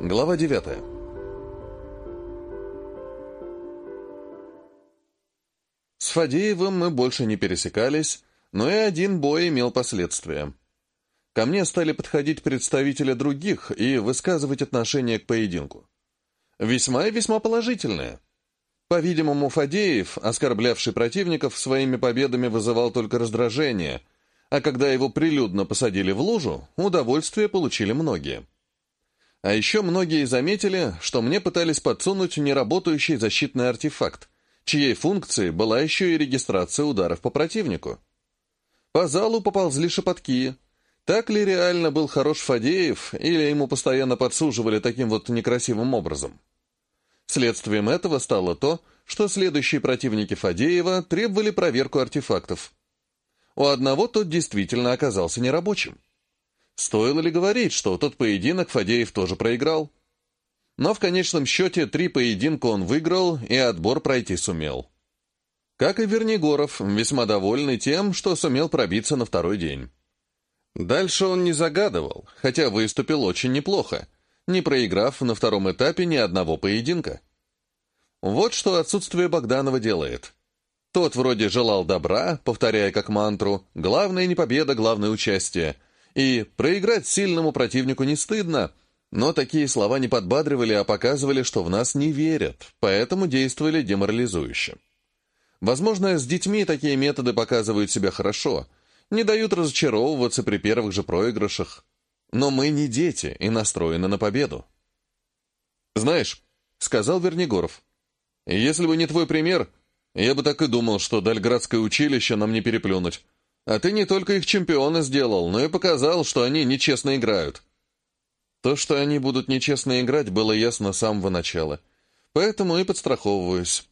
Глава 9. С Фадеевым мы больше не пересекались, но и один бой имел последствия. Ко мне стали подходить представители других и высказывать отношение к поединку. Весьма и весьма положительное. По-видимому, Фадеев, оскорблявший противников, своими победами вызывал только раздражение, а когда его прилюдно посадили в лужу, удовольствие получили многие. А еще многие заметили, что мне пытались подсунуть неработающий защитный артефакт, чьей функцией была еще и регистрация ударов по противнику. По залу поползли шепотки. Так ли реально был хорош Фадеев, или ему постоянно подсуживали таким вот некрасивым образом? Следствием этого стало то, что следующие противники Фадеева требовали проверку артефактов. У одного тот действительно оказался нерабочим. Стоило ли говорить, что тот поединок Фадеев тоже проиграл? Но в конечном счете три поединка он выиграл и отбор пройти сумел. Как и Вернигоров, весьма довольный тем, что сумел пробиться на второй день. Дальше он не загадывал, хотя выступил очень неплохо, не проиграв на втором этапе ни одного поединка. Вот что отсутствие Богданова делает. Тот вроде желал добра, повторяя как мантру «главное не победа, главное участие», и проиграть сильному противнику не стыдно, но такие слова не подбадривали, а показывали, что в нас не верят, поэтому действовали деморализующе. Возможно, с детьми такие методы показывают себя хорошо, не дают разочаровываться при первых же проигрышах. Но мы не дети и настроены на победу. «Знаешь», — сказал Вернигоров, — «если бы не твой пример, я бы так и думал, что Дальградское училище нам не переплюнуть. А ты не только их чемпиона сделал, но и показал, что они нечестно играют. То, что они будут нечестно играть, было ясно с самого начала. Поэтому и подстраховываюсь.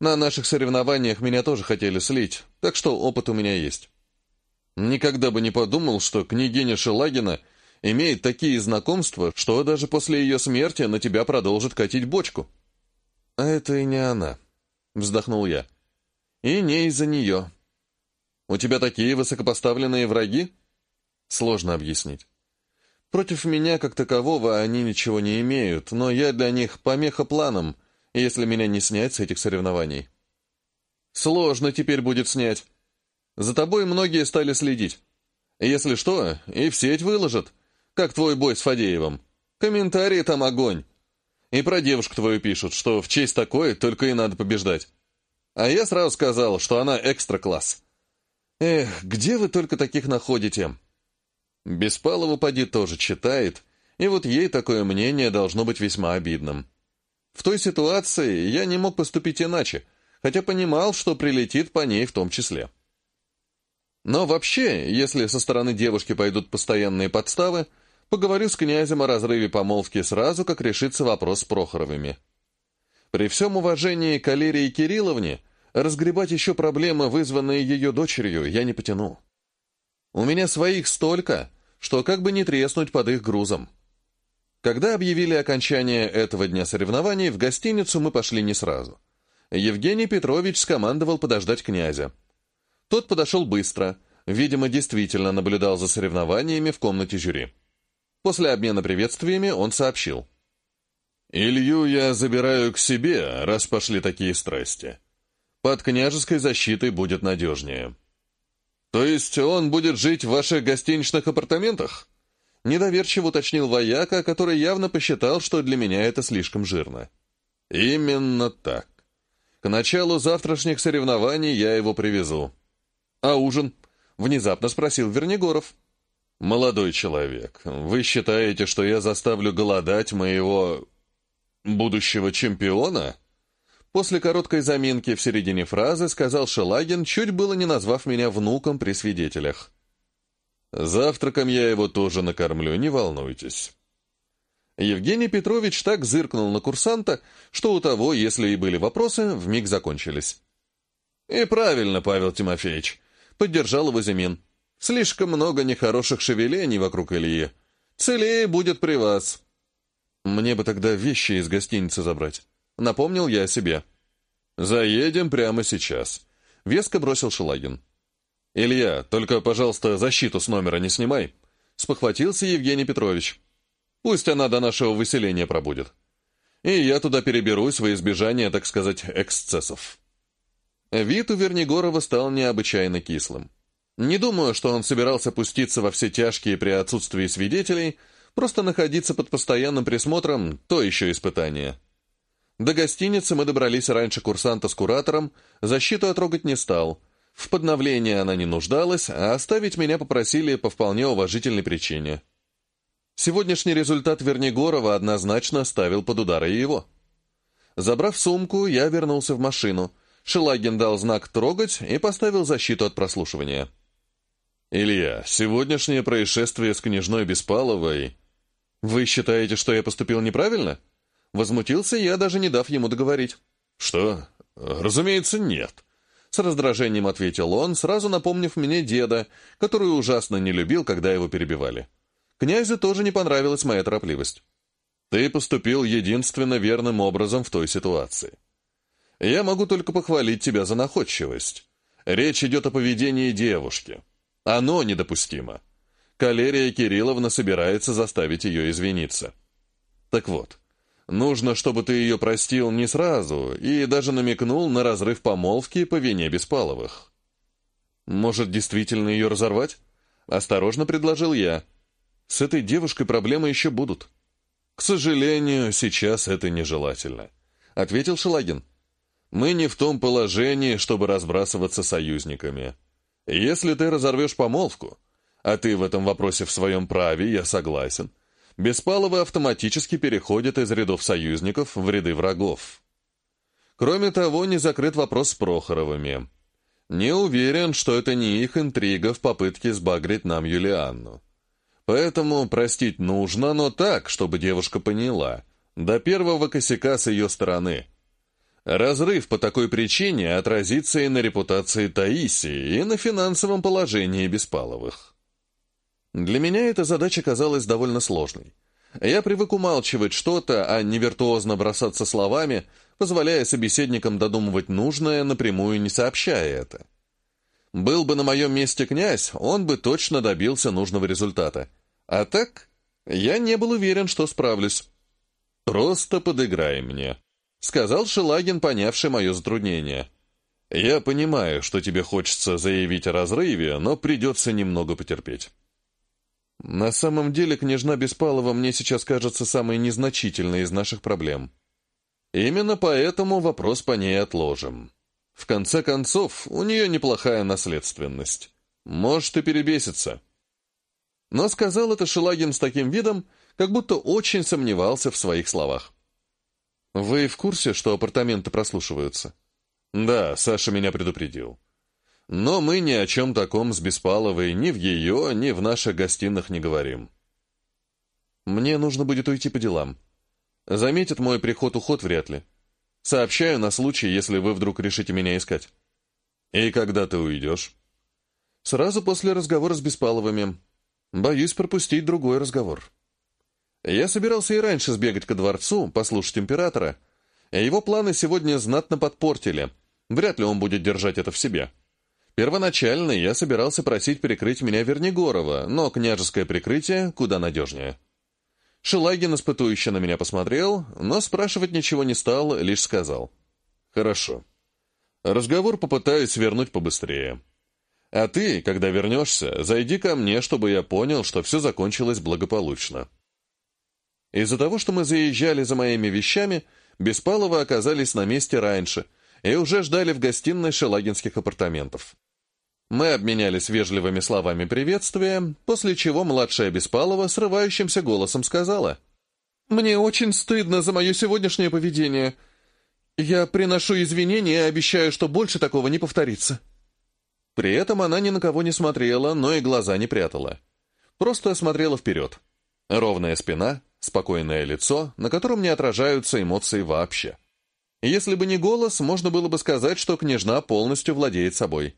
На наших соревнованиях меня тоже хотели слить, так что опыт у меня есть. Никогда бы не подумал, что княгиня Шелагина имеет такие знакомства, что даже после ее смерти на тебя продолжит катить бочку. А это и не она, вздохнул я. И не из-за нее. У тебя такие высокопоставленные враги? Сложно объяснить. Против меня, как такового, они ничего не имеют, но я для них помеха планам, если меня не снять с этих соревнований. Сложно теперь будет снять. За тобой многие стали следить. Если что, и в сеть выложат, как твой бой с Фадеевым. Комментарии там огонь. И про девушку твою пишут, что в честь такой только и надо побеждать. А я сразу сказал, что она экстра-класс. Эх, где вы только таких находите? Беспалова поди тоже читает, и вот ей такое мнение должно быть весьма обидным. В той ситуации я не мог поступить иначе, хотя понимал, что прилетит по ней в том числе. Но вообще, если со стороны девушки пойдут постоянные подставы, поговорю с князем о разрыве помолвки сразу, как решится вопрос с Прохоровыми. При всем уважении к Алерии Кирилловне, Разгребать еще проблемы, вызванные ее дочерью, я не потяну. У меня своих столько, что как бы не треснуть под их грузом. Когда объявили окончание этого дня соревнований, в гостиницу мы пошли не сразу. Евгений Петрович скомандовал подождать князя. Тот подошел быстро, видимо, действительно наблюдал за соревнованиями в комнате жюри. После обмена приветствиями он сообщил. «Илью я забираю к себе, раз пошли такие страсти. Под княжеской защитой будет надежнее. То есть он будет жить в ваших гостиничных апартаментах? Недоверчиво уточнил вояка, который явно посчитал, что для меня это слишком жирно. Именно так. К началу завтрашних соревнований я его привезу. А ужин? Внезапно спросил Вернигоров. «Молодой человек, вы считаете, что я заставлю голодать моего... будущего чемпиона?» После короткой заминки в середине фразы сказал Шелагин, чуть было не назвав меня внуком при свидетелях. «Завтраком я его тоже накормлю, не волнуйтесь». Евгений Петрович так зыркнул на курсанта, что у того, если и были вопросы, вмиг закончились. «И правильно, Павел Тимофеевич», — поддержал его Зимин. «Слишком много нехороших шевелений вокруг Ильи. Целее будет при вас». «Мне бы тогда вещи из гостиницы забрать». Напомнил я себе. «Заедем прямо сейчас», — веско бросил Шелагин. «Илья, только, пожалуйста, защиту с номера не снимай», — спохватился Евгений Петрович. Пусть она до нашего выселения пробудет. И я туда переберусь во избежание, так сказать, эксцессов. Вид у Вернигорова стал необычайно кислым. Не думаю, что он собирался пуститься во все тяжкие при отсутствии свидетелей, просто находиться под постоянным присмотром — то еще испытание. До гостиницы мы добрались раньше курсанта с куратором, защиту отрогать не стал. В подновлении она не нуждалась, а оставить меня попросили по вполне уважительной причине. Сегодняшний результат Вернигорова однозначно ставил под удар и его. Забрав сумку, я вернулся в машину — Шелагин дал знак «трогать» и поставил защиту от прослушивания. «Илья, сегодняшнее происшествие с княжной Беспаловой...» «Вы считаете, что я поступил неправильно?» Возмутился я, даже не дав ему договорить. «Что? Разумеется, нет», — с раздражением ответил он, сразу напомнив мне деда, который ужасно не любил, когда его перебивали. Князю тоже не понравилась моя торопливость. «Ты поступил единственно верным образом в той ситуации. Я могу только похвалить тебя за находчивость. Речь идет о поведении девушки. Оно недопустимо. Калерия Кирилловна собирается заставить ее извиниться. Так вот, нужно, чтобы ты ее простил не сразу и даже намекнул на разрыв помолвки по вине Беспаловых. Может, действительно ее разорвать? Осторожно предложил я. С этой девушкой проблемы еще будут. К сожалению, сейчас это нежелательно, ответил Шелагин. Мы не в том положении, чтобы разбрасываться союзниками. Если ты разорвешь помолвку, а ты в этом вопросе в своем праве, я согласен, Беспаловы автоматически переходят из рядов союзников в ряды врагов. Кроме того, не закрыт вопрос с Прохоровыми. Не уверен, что это не их интрига в попытке сбагрить нам Юлианну. Поэтому простить нужно, но так, чтобы девушка поняла. До первого косяка с ее стороны – Разрыв по такой причине отразится и на репутации Таисии, и на финансовом положении Беспаловых. Для меня эта задача казалась довольно сложной. Я привык умалчивать что-то, а не виртуозно бросаться словами, позволяя собеседникам додумывать нужное, напрямую не сообщая это. Был бы на моем месте князь, он бы точно добился нужного результата. А так, я не был уверен, что справлюсь. Просто подыграй мне. — сказал Шелагин, понявший мое затруднение. «Я понимаю, что тебе хочется заявить о разрыве, но придется немного потерпеть». «На самом деле, княжна Беспалова мне сейчас кажется самой незначительной из наших проблем. Именно поэтому вопрос по ней отложим. В конце концов, у нее неплохая наследственность. Может и перебесится». Но сказал это Шелагин с таким видом, как будто очень сомневался в своих словах. «Вы в курсе, что апартаменты прослушиваются?» «Да, Саша меня предупредил. Но мы ни о чем таком с Беспаловой ни в ее, ни в наших гостиных не говорим». «Мне нужно будет уйти по делам. Заметит мой приход-уход вряд ли. Сообщаю на случай, если вы вдруг решите меня искать». «И когда ты уйдешь?» «Сразу после разговора с Беспаловыми. Боюсь пропустить другой разговор». Я собирался и раньше сбегать ко дворцу, послушать императора. Его планы сегодня знатно подпортили. Вряд ли он будет держать это в себе. Первоначально я собирался просить перекрыть меня Вернигорова, но княжеское прикрытие куда надежнее. Шелагин испытующе на меня посмотрел, но спрашивать ничего не стал, лишь сказал. «Хорошо. Разговор попытаюсь вернуть побыстрее. А ты, когда вернешься, зайди ко мне, чтобы я понял, что все закончилось благополучно». Из-за того, что мы заезжали за моими вещами, Беспаловы оказались на месте раньше и уже ждали в гостиной шелагинских апартаментов. Мы обменялись вежливыми словами приветствия, после чего младшая Беспалова срывающимся голосом сказала «Мне очень стыдно за мое сегодняшнее поведение. Я приношу извинения и обещаю, что больше такого не повторится». При этом она ни на кого не смотрела, но и глаза не прятала. Просто смотрела вперед. Ровная спина, спокойное лицо, на котором не отражаются эмоции вообще. Если бы не голос, можно было бы сказать, что княжна полностью владеет собой.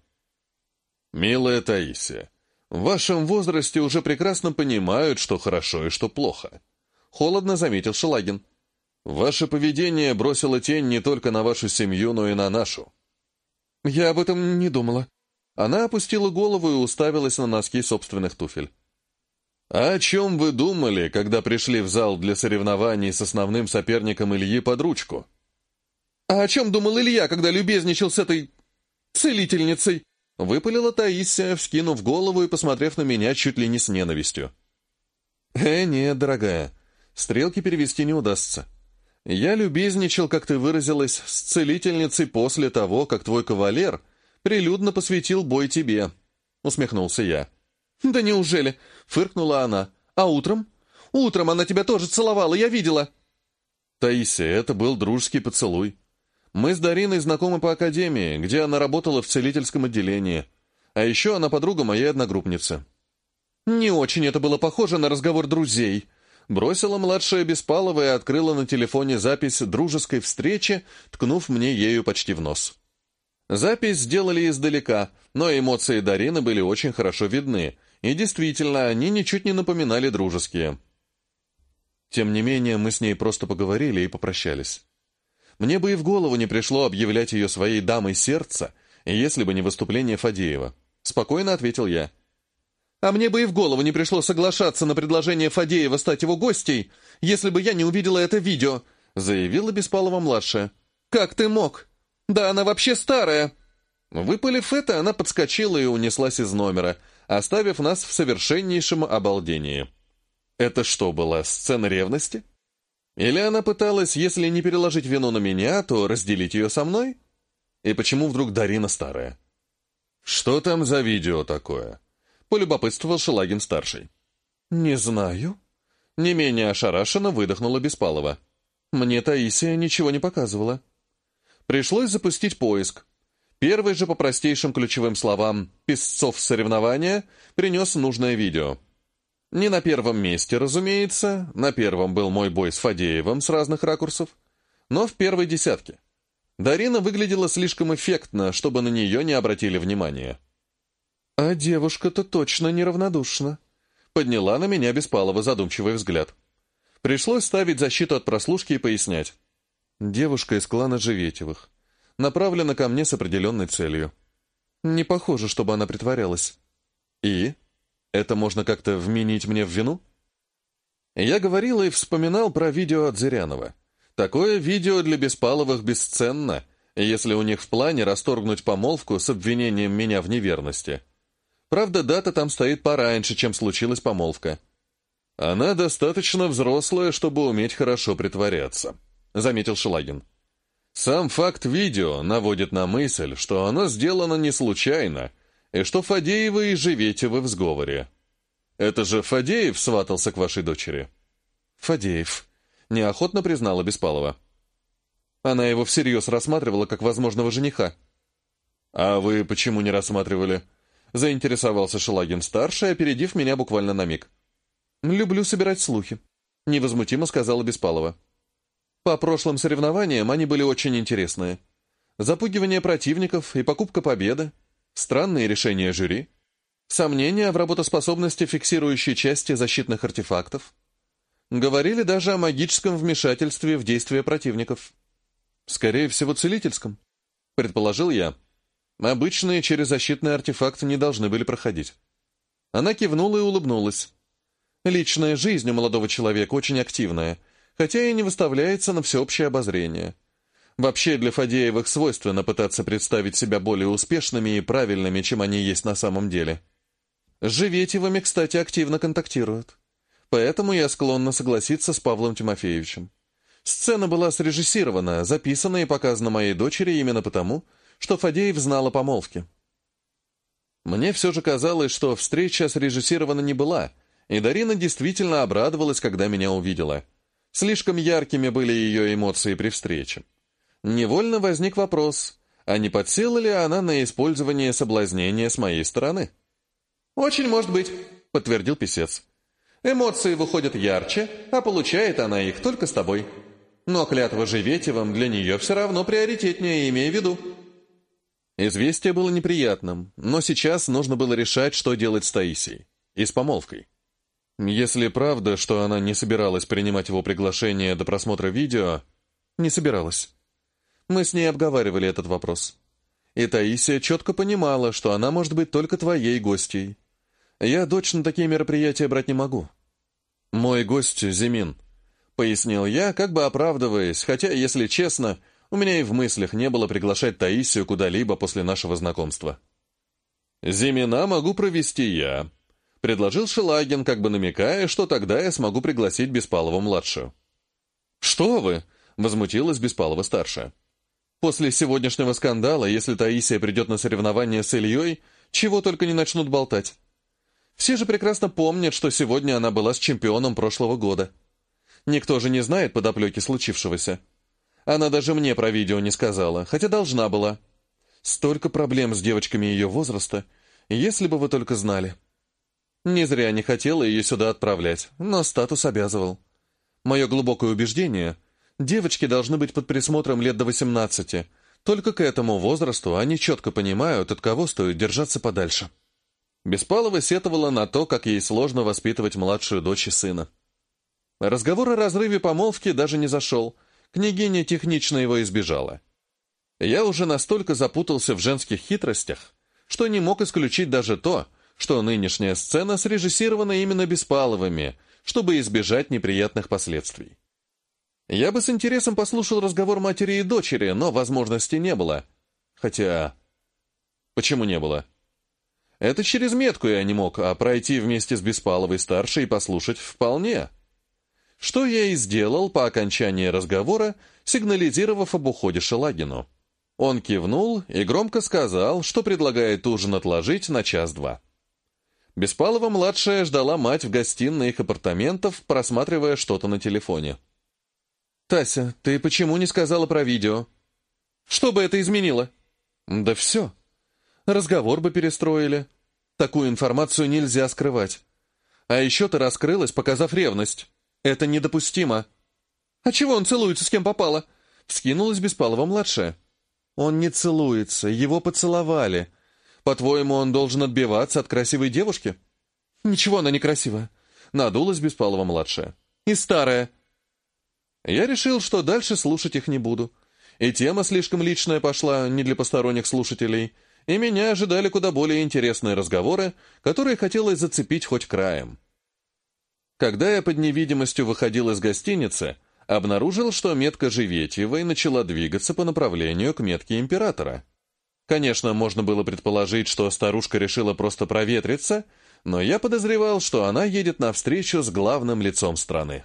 «Милая Таисия, в вашем возрасте уже прекрасно понимают, что хорошо и что плохо», — холодно заметил Шелагин. «Ваше поведение бросило тень не только на вашу семью, но и на нашу». «Я об этом не думала». Она опустила голову и уставилась на носки собственных туфель. «А о чем вы думали, когда пришли в зал для соревнований с основным соперником Ильи под ручку?» «А о чем думал Илья, когда любезничал с этой... целительницей?» Выпалила Таисия, вскинув голову и посмотрев на меня чуть ли не с ненавистью. «Э, нет, дорогая, стрелки перевести не удастся. Я любезничал, как ты выразилась, с целительницей после того, как твой кавалер прилюдно посвятил бой тебе», — усмехнулся я. «Да неужели?» — фыркнула она. «А утром? Утром она тебя тоже целовала, я видела». «Таисия, это был дружеский поцелуй. Мы с Дариной знакомы по академии, где она работала в целительском отделении. А еще она подруга моей одногруппницы». «Не очень это было похоже на разговор друзей», Бросила младшая Беспалова и открыла на телефоне запись дружеской встречи, ткнув мне ею почти в нос. Запись сделали издалека, но эмоции Дарины были очень хорошо видны, и действительно, они ничуть не напоминали дружеские. Тем не менее, мы с ней просто поговорили и попрощались. Мне бы и в голову не пришло объявлять ее своей дамой сердца, если бы не выступление Фадеева. Спокойно ответил я. А мне бы и в голову не пришло соглашаться на предложение Фадеева стать его гостей, если бы я не увидела это видео», — заявила Беспалова-младшая. «Как ты мог? Да она вообще старая!» Выпалив это, она подскочила и унеслась из номера, оставив нас в совершеннейшем обалдении. Это что, была сцена ревности? Или она пыталась, если не переложить вину на меня, то разделить ее со мной? И почему вдруг Дарина старая? Что там за видео такое? полюбопытствовал Шелагин-старший. «Не знаю». Не менее ошарашенно выдохнула Беспалова. «Мне Таисия ничего не показывала». Пришлось запустить поиск. Первый же по простейшим ключевым словам «песцов соревнования» принес нужное видео. Не на первом месте, разумеется, на первом был мой бой с Фадеевым с разных ракурсов, но в первой десятке. Дарина выглядела слишком эффектно, чтобы на нее не обратили внимания. «А девушка-то точно неравнодушна», — подняла на меня Беспалова задумчивый взгляд. Пришлось ставить защиту от прослушки и пояснять. Девушка из клана Живетевых. Направлена ко мне с определенной целью. Не похоже, чтобы она притворялась. И? Это можно как-то вменить мне в вину? Я говорил и вспоминал про видео от Зырянова. Такое видео для Беспаловых бесценно, если у них в плане расторгнуть помолвку с обвинением меня в неверности. Правда, дата там стоит пораньше, чем случилась помолвка. Она достаточно взрослая, чтобы уметь хорошо притворяться, заметил Шелагин. Сам факт видео наводит на мысль, что оно сделано не случайно, и что Фадеевы и Живетевы в сговоре. Это же Фадеев сватался к вашей дочери? Фадеев. Неохотно признала Беспалова. Она его всерьез рассматривала как возможного жениха. А вы почему не рассматривали? Заинтересовался Шелагин-старший, опередив меня буквально на миг. «Люблю собирать слухи», — невозмутимо сказала Беспалова. «По прошлым соревнованиям они были очень интересные. Запугивание противников и покупка победы, странные решения жюри, сомнения в работоспособности фиксирующей части защитных артефактов. Говорили даже о магическом вмешательстве в действия противников. Скорее всего, целительском», — предположил я. Обычные через защитный артефакт не должны были проходить. Она кивнула и улыбнулась. Личная жизнь у молодого человека очень активная, хотя и не выставляется на всеобщее обозрение. Вообще для Фадеевых свойственно пытаться представить себя более успешными и правильными, чем они есть на самом деле. С Живетевыми, кстати, активно контактируют. Поэтому я склонна согласиться с Павлом Тимофеевичем. Сцена была срежиссирована, записана и показана моей дочери именно потому, что Фадеев знал о помолвке. Мне все же казалось, что встреча срежиссирована не была, и Дарина действительно обрадовалась, когда меня увидела. Слишком яркими были ее эмоции при встрече. Невольно возник вопрос, а не подсела ли она на использование соблазнения с моей стороны? «Очень может быть», — подтвердил писец. «Эмоции выходят ярче, а получает она их только с тобой. Но клятва Живетевым для нее все равно приоритетнее, имея в виду». Известие было неприятным, но сейчас нужно было решать, что делать с Таисией. И с помолвкой. Если правда, что она не собиралась принимать его приглашение до просмотра видео, не собиралась. Мы с ней обговаривали этот вопрос. И Таисия четко понимала, что она может быть только твоей гостьей. Я дочь на такие мероприятия брать не могу. Мой гость — Зимин, — пояснил я, как бы оправдываясь, хотя, если честно, у меня и в мыслях не было приглашать Таисию куда-либо после нашего знакомства. «Зимина могу провести я», — предложил Шелагин, как бы намекая, что тогда я смогу пригласить Беспалова-младшую. «Что вы?» — возмутилась Беспалова-старшая. «После сегодняшнего скандала, если Таисия придет на соревнования с Ильей, чего только не начнут болтать. Все же прекрасно помнят, что сегодня она была с чемпионом прошлого года. Никто же не знает подоплеки случившегося. Она даже мне про видео не сказала, хотя должна была. Столько проблем с девочками ее возраста, если бы вы только знали. Не зря не хотела ее сюда отправлять, но статус обязывал. Мое глубокое убеждение — девочки должны быть под присмотром лет до 18, только к этому возрасту они четко понимают, от кого стоит держаться подальше. Беспалова сетовала на то, как ей сложно воспитывать младшую дочь и сына. Разговор о разрыве помолвки даже не зашел, княгиня технично его избежала. Я уже настолько запутался в женских хитростях, что не мог исключить даже то, что нынешняя сцена срежиссирована именно Беспаловыми, чтобы избежать неприятных последствий. Я бы с интересом послушал разговор матери и дочери, но возможности не было. Хотя... Почему не было? Это через метку я не мог, а пройти вместе с Беспаловой-старшей и послушать вполне. Что я и сделал по окончании разговора, сигнализировав об уходе Шелагину. Он кивнул и громко сказал, что предлагает ужин отложить на час-два. Беспалова-младшая ждала мать в гостиной их апартаментов, просматривая что-то на телефоне. «Тася, ты почему не сказала про видео?» «Что бы это изменило?» «Да все. Разговор бы перестроили. Такую информацию нельзя скрывать. А еще ты раскрылась, показав ревность. Это недопустимо. А чего он целуется с кем попало? Вскинулась Беспалова-младшая. Он не целуется, его поцеловали. По-твоему, он должен отбиваться от красивой девушки? Ничего она некрасивая. Надулась Беспалова-младшая. И старая. Я решил, что дальше слушать их не буду. И тема слишком личная пошла, не для посторонних слушателей, и меня ожидали куда более интересные разговоры, которые хотелось зацепить хоть краем. Когда я под невидимостью выходил из гостиницы, обнаружил, что метка Живетьевой начала двигаться по направлению к метке Императора. Конечно, можно было предположить, что старушка решила просто проветриться, но я подозревал, что она едет навстречу с главным лицом страны.